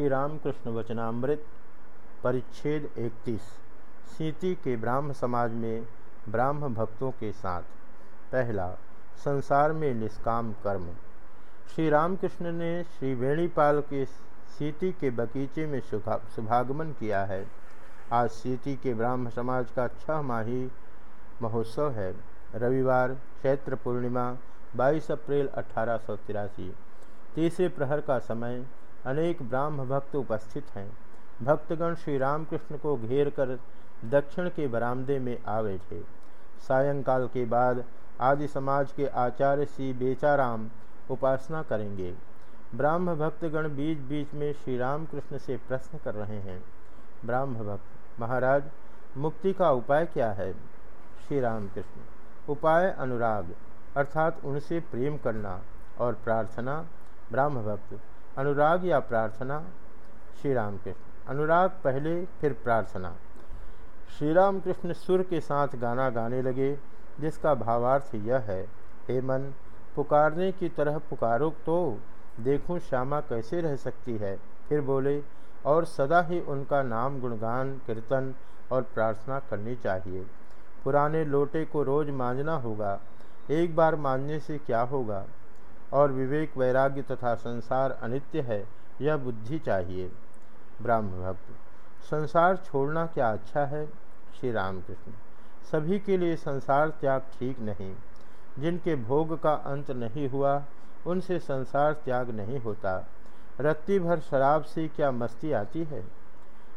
श्री रामकृष्ण वचनामृत, परिच्छेद 31 सीति के ब्राह्म समाज में ब्राह्म भक्तों के साथ। पहला, संसार में निष्काम कर्म। श्री रामकृष्ण ने श्री वेणीपाल के सीति के बगीचे में शुभागमन किया है। आज सीति के ब्राह्म समाज का छह माही महोत्सव है। रविवार, चैत्र पूर्णिमा 22 अप्रैल अठारह तीसरे प्रहर का समय अनेक ब्राह्म भक्त उपस्थित हैं। भक्तगण श्री रामकृष्ण को घेर कर दक्षिण के बरामदे में आ बैठे सायंकाल के बाद आदि समाज के आचार्य श्री बेचाराम उपासना करेंगे। ब्राह्म भक्तगण बीच बीच में श्री रामकृष्ण से प्रश्न कर रहे हैं। ब्राह्म भक्त, महाराज, मुक्ति का उपाय क्या है? श्री रामकृष्ण, उपाय अनुराग, अर्थात उनसे प्रेम करना और प्रार्थना। ब्राह्म भक्त अनुराग या प्रार्थना? श्री राम कृष्ण अनुराग पहले, फिर प्रार्थना। श्री राम कृष्ण सुर के साथ गाना गाने लगे, जिसका भावार्थ यह है, हे मन, पुकारने की तरह पुकारो तो देखूँ श्यामा कैसे रह सकती है। फिर बोले, और सदा ही उनका नाम गुणगान, कीर्तन और प्रार्थना करनी चाहिए। पुराने लोटे को रोज मांझना होगा, एक बार मांझने से क्या होगा? और विवेक वैराग्य तथा संसार अनित्य है, यह बुद्धि चाहिए। ब्राह्म भक्त संसार छोड़ना क्या अच्छा है? श्री रामकृष्ण सभी के लिए संसार त्याग ठीक नहीं। जिनके भोग का अंत नहीं हुआ, उनसे संसार त्याग नहीं होता। रत्ती भर शराब से क्या मस्ती आती है?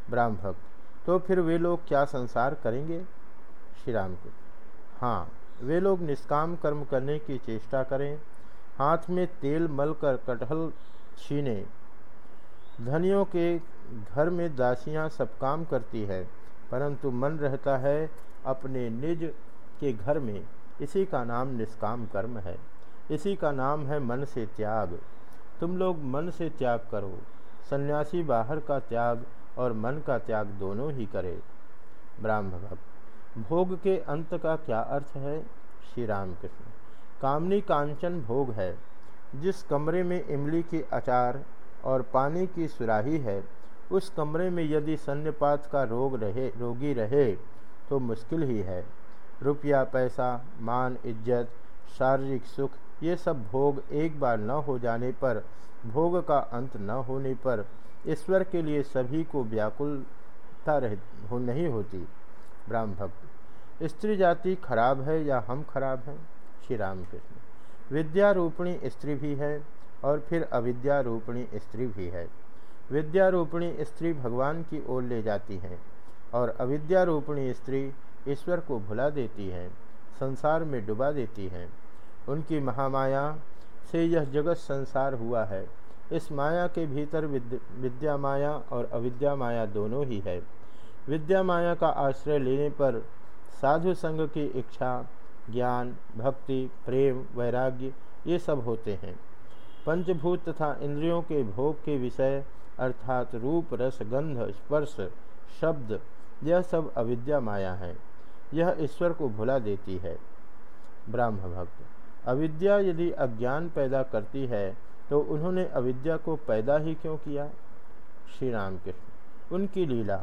ब्राह्म भक्त तो फिर वे लोग क्या संसार करेंगे? श्री राम को हाँ वे लोग निष्काम कर्म करने की चेष्टा करें हाथ में तेल मलकर कटहल छीने। धनियों के घर में दासियाँ सब काम करती है, परंतु मन रहता है अपने निज के घर में। इसी का नाम निष्काम कर्म है। इसी का नाम है मन से त्याग। तुम लोग मन से त्याग करो। सन्यासी बाहर का त्याग और मन का त्याग दोनों ही करे। ब्राह्म भक्त भोग के अंत का क्या अर्थ है? श्री राम कृष्ण कामनी कांचन भोग है, जिस कमरे में इमली के अचार और पानी की सुराही है, उस कमरे में यदि सन्नपात का रोग रहे, रोगी रहे तो मुश्किल ही है। रुपया, पैसा, मान, इज़्ज़त, शारीरिक सुख, ये सब भोग एक बार न हो जाने पर, भोग का अंत न होने पर, ईश्वर के लिए सभी को व्याकुलता रह, हो, नहीं होती। ब्राह्म भक्त, स्त्री जाति खराब है या हम खराब हैं? श्री रामकृष्ण विद्यारूपिणी स्त्री भी है और फिर अविद्या अविद्यारूपिणी स्त्री भी है। विद्यारूपिणी स्त्री भगवान की ओर ले जाती है और अविद्यारूपिणी स्त्री ईश्वर को भुला देती है, संसार में डुबा देती है। उनकी महामाया से यह जगत संसार हुआ है। इस माया के भीतर विद्या माया और अविद्या माया दोनों ही है। विद्या माया का आश्रय लेने पर साधु संघ की इच्छा ज्ञान, भक्ति, प्रेम, वैराग्य, ये सब होते हैं। पंचभूत तथा इंद्रियों के भोग के विषय, अर्थात रूप, रस, गंध, स्पर्श, शब्द, यह सब अविद्या माया है। यह ईश्वर को भुला देती है। ब्राह्म भक्त, अविद्या यदि अज्ञान पैदा करती है तो उन्होंने अविद्या को पैदा ही क्यों किया? श्री राम कृष्ण उनकी लीला,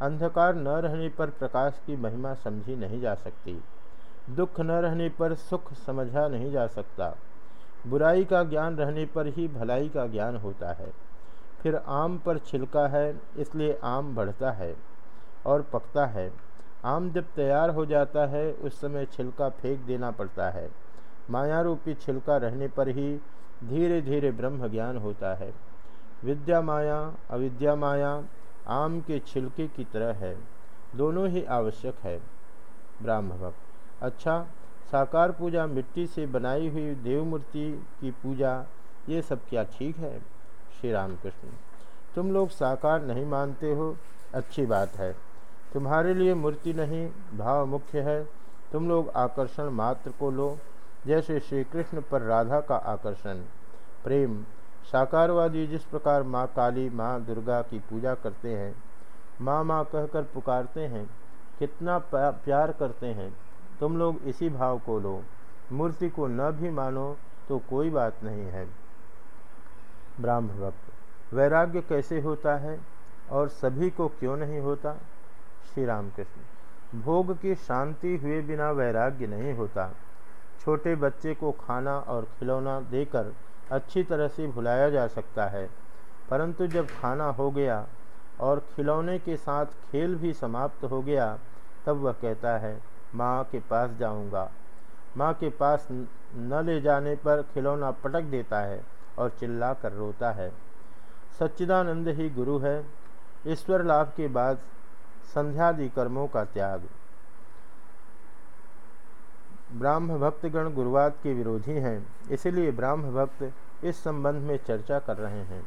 अंधकार न रहने पर प्रकाश की महिमा समझी नहीं जा सकती। दुख न रहने पर सुख समझा नहीं जा सकता। बुराई का ज्ञान रहने पर ही भलाई का ज्ञान होता है। फिर आम पर छिलका है, इसलिए आम बढ़ता है और पकता है। आम जब तैयार हो जाता है, उस समय छिलका फेंक देना पड़ता है। माया रूपी छिलका रहने पर ही धीरे धीरे ब्रह्म ज्ञान होता है। विद्या माया, अविद्या माया, आम के छिलके की तरह है। दोनों ही आवश्यक है। ब्राह्म भक्त अच्छा साकार पूजा मिट्टी से बनाई हुई देव मूर्ति की पूजा, ये सब क्या ठीक है? श्री राम कृष्ण तुम लोग साकार नहीं मानते हो, अच्छी बात है। तुम्हारे लिए मूर्ति नहीं, भाव मुख्य है। तुम लोग आकर्षण मात्र को लो, जैसे श्री कृष्ण पर राधा का आकर्षण। प्रेम, साकारवादी जिस प्रकार माँ काली, माँ दुर्गा की पूजा करते हैं, माँ माँ कहकर पुकारते हैं, कितना प्यार करते हैं। तुम लोग इसी भाव को लो। मूर्ति को न भी मानो तो कोई बात नहीं है। ब्राह्म भक्त, वैराग्य कैसे होता है और सभी को क्यों नहीं होता? श्री राम कृष्ण भोग की शांति हुए बिना वैराग्य नहीं होता। छोटे बच्चे को खाना और खिलौना देकर अच्छी तरह से भुलाया जा सकता है। परंतु जब खाना हो गया और खिलौने के साथ खेल भी समाप्त हो गया, तब वह कहता है माँ के पास जाऊँगा। माँ के पास न ले जाने पर खिलौना पटक देता है और चिल्ला कर रोता है। सच्चिदानंद ही गुरु है। ईश्वर लाभ के बाद संध्यादि कर्मों का त्याग। ब्राह्म भक्तगण गुरुवाद के विरोधी हैं, इसलिए ब्राह्म भक्त इस संबंध में चर्चा कर रहे हैं।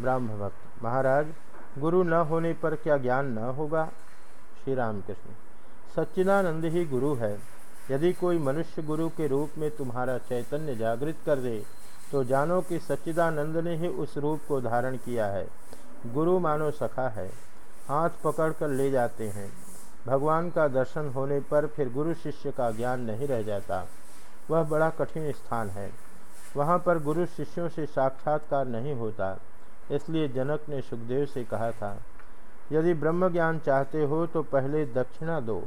ब्राह्म भक्त महाराज, गुरु न होने पर क्या ज्ञान न होगा? श्री राम कृष्ण सच्चिदानंद ही गुरु है। यदि कोई मनुष्य गुरु के रूप में तुम्हारा चैतन्य जागृत कर दे तो जानो कि सच्चिदानंद ने ही उस रूप को धारण किया है। गुरु मानो सखा है। हाथ पकड़कर ले जाते हैं। भगवान का दर्शन होने पर फिर गुरु शिष्य का ज्ञान नहीं रह जाता। वह बड़ा कठिन स्थान है। वहाँ पर गुरु शिष्यों से साक्षात्कार नहीं होता, इसलिए जनक ने सुखदेव से कहा था, यदि ब्रह्म ज्ञान चाहते हो तो पहले दक्षिणा दो।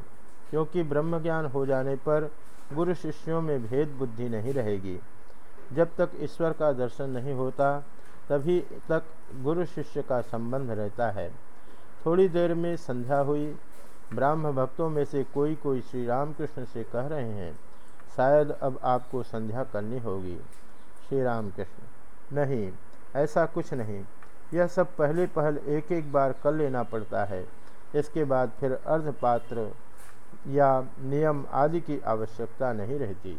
क्योंकि ब्रह्म ज्ञान हो जाने पर गुरु शिष्यों में भेद बुद्धि नहीं रहेगी। जब तक ईश्वर का दर्शन नहीं होता, तभी तक गुरु शिष्य का संबंध रहता है। थोड़ी देर में संध्या हुई। ब्राह्म भक्तों में से कोई कोई श्री रामकृष्ण से कह रहे हैं, शायद अब आपको संध्या करनी होगी। श्री राम कृष्ण नहीं, ऐसा कुछ नहीं। यह सब पहले पहल एक एक बार कर लेना पड़ता है। इसके बाद फिर अर्धपात्र या नियम आदि की आवश्यकता नहीं रहती।